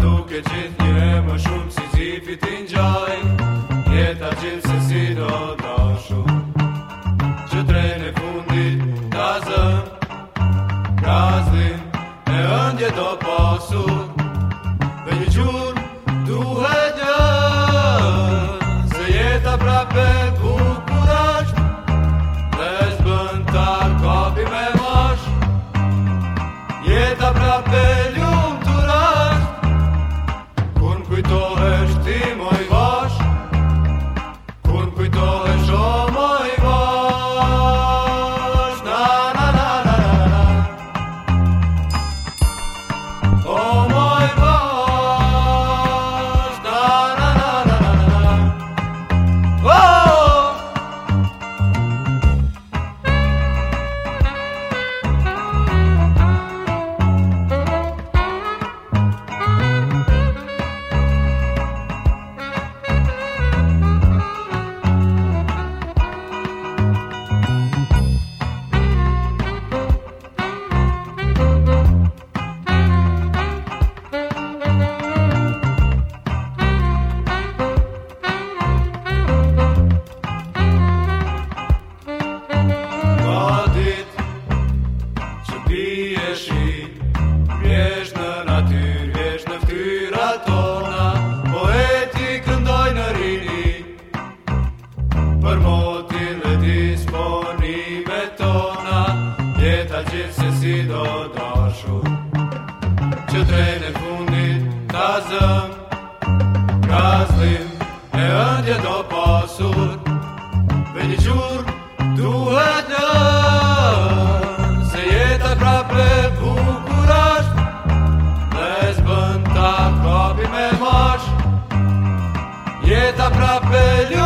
duke gjithë një më shumë colestimo. Gjithë se si do doshur Që trejnë e fundit Ta zënë Ka zlim E ëndje do posur Për një gjur Tuhet në Se jetë a prapë Pukurash Dhe zbën ta Kopi me mosh Jetë a prapë